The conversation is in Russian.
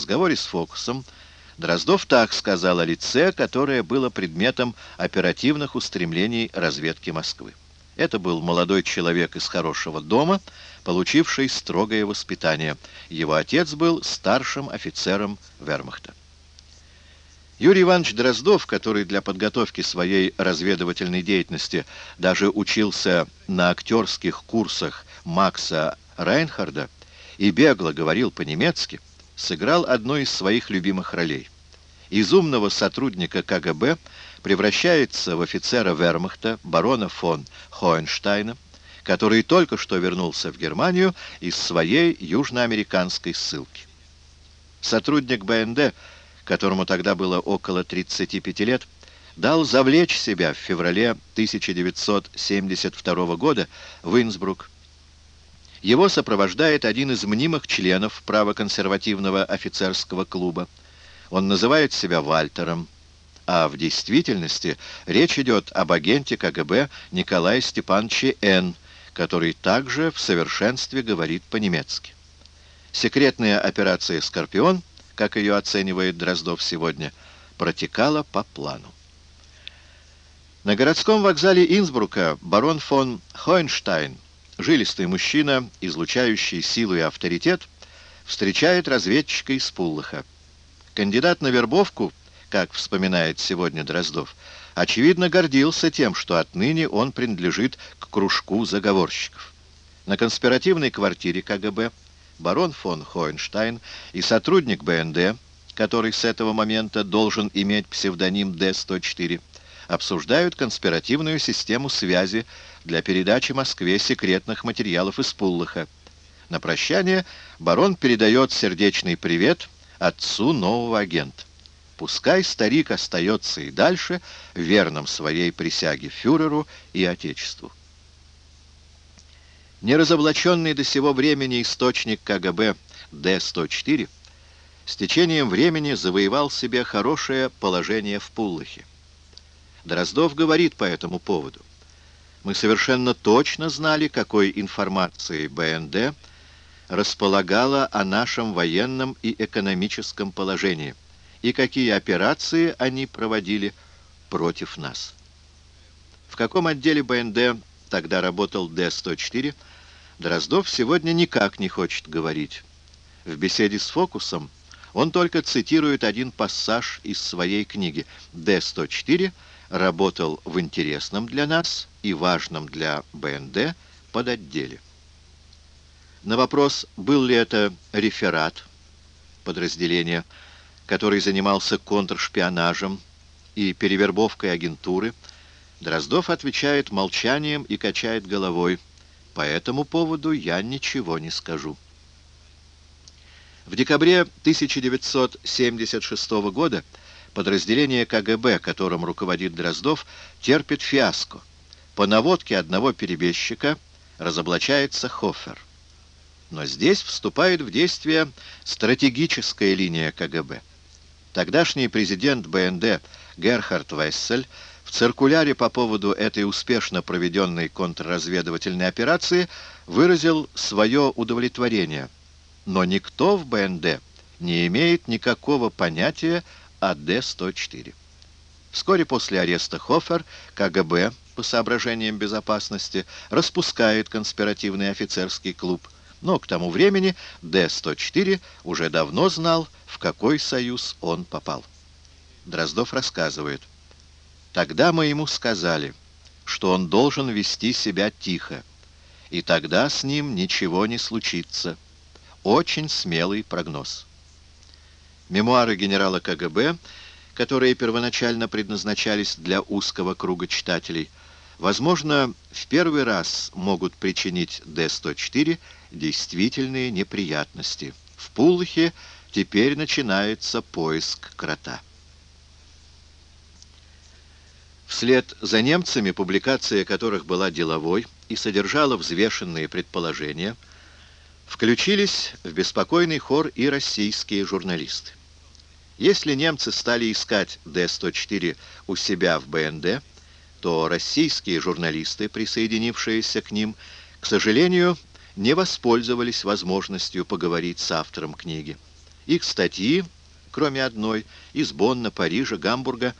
разговоре с Фокусом Дроздов так сказал о лице, которое было предметом оперативных устремлений разведки Москвы. Это был молодой человек из хорошего дома, получивший строгое воспитание. Его отец был старшим офицером вермахта. Юрий Иванович Дроздов, который для подготовки своей разведывательной деятельности даже учился на актерских курсах Макса Райнхарда и бегло говорил по-немецки, сыграл одну из своих любимых ролей. Из умного сотрудника КГБ превращается в офицера вермахта барона фон Хоенштайна, который только что вернулся в Германию из своей южноамериканской ссылки. Сотрудник БНД – которому тогда было около 35 лет, дал завлечь себя в феврале 1972 года в Инсбрук. Его сопровождает один из мнимых членов правоконсервативного офицерского клуба. Он называет себя Вальтером, а в действительности речь идет об агенте КГБ Николае Степановиче Н., который также в совершенстве говорит по-немецки. Секретная операция «Скорпион» как ее оценивает Дроздов сегодня, протекала по плану. На городском вокзале Инсбрука барон фон Хойнштайн, жилистый мужчина, излучающий силу и авторитет, встречает разведчика из Пуллаха. Кандидат на вербовку, как вспоминает сегодня Дроздов, очевидно гордился тем, что отныне он принадлежит к кружку заговорщиков. На конспиративной квартире КГБ барон фон Хоенштайн и сотрудник БНД, который с этого момента должен иметь псевдоним Д-104, обсуждают конспиративную систему связи для передачи Москве секретных материалов из Пуллаха. На прощание барон передает сердечный привет отцу нового агента. Пускай старик остается и дальше верным своей присяге фюреру и Отечеству. Неразоблаченный до сего времени источник КГБ Д-104 с течением времени завоевал себе хорошее положение в Пуллахе. Дроздов говорит по этому поводу. Мы совершенно точно знали, какой информацией БНД располагала о нашем военном и экономическом положении и какие операции они проводили против нас. В каком отделе БНД тогда работал Д-104, Дроздов сегодня никак не хочет говорить. В беседе с Фокусом он только цитирует один пассаж из своей книги «Д-104» работал в интересном для нас и важном для БНД подотделе. На вопрос, был ли это реферат подразделения, который занимался контршпионажем и перевербовкой агентуры, Дроздов отвечает молчанием и качает головой – по этому поводу я ничего не скажу. В декабре 1976 года подразделение КГБ, которым руководит Дроздов, терпит фиаско. По наводке одного перебежчика разоблачается Хофер. Но здесь вступает в действие стратегическая линия КГБ. Тогдашний президент БНД Герхард Вессель в циркуляре по поводу этой успешно проведенной контрразведывательной операции выразил свое удовлетворение. Но никто в БНД не имеет никакого понятия о Д-104. Вскоре после ареста Хофер КГБ по соображениям безопасности распускает конспиративный офицерский клуб, но к тому времени Д-104 уже давно знал, в какой союз он попал. Дроздов рассказывает. Тогда мы ему сказали, что он должен вести себя тихо, и тогда с ним ничего не случится. Очень смелый прогноз. Мемуары генерала КГБ, которые первоначально предназначались для узкого круга читателей, возможно, в первый раз могут причинить Д-104 действительные неприятности. В Пулахе теперь начинается поиск крота. Вслед за немцами, публикация которых была деловой и содержала взвешенные предположения, включились в беспокойный хор и российские журналисты. Если немцы стали искать Д-104 у себя в БНД, то российские журналисты, присоединившиеся к ним, к сожалению, не воспользовались возможностью поговорить с автором книги. Их статьи, кроме одной, из Бонна, Парижа, Гамбурга,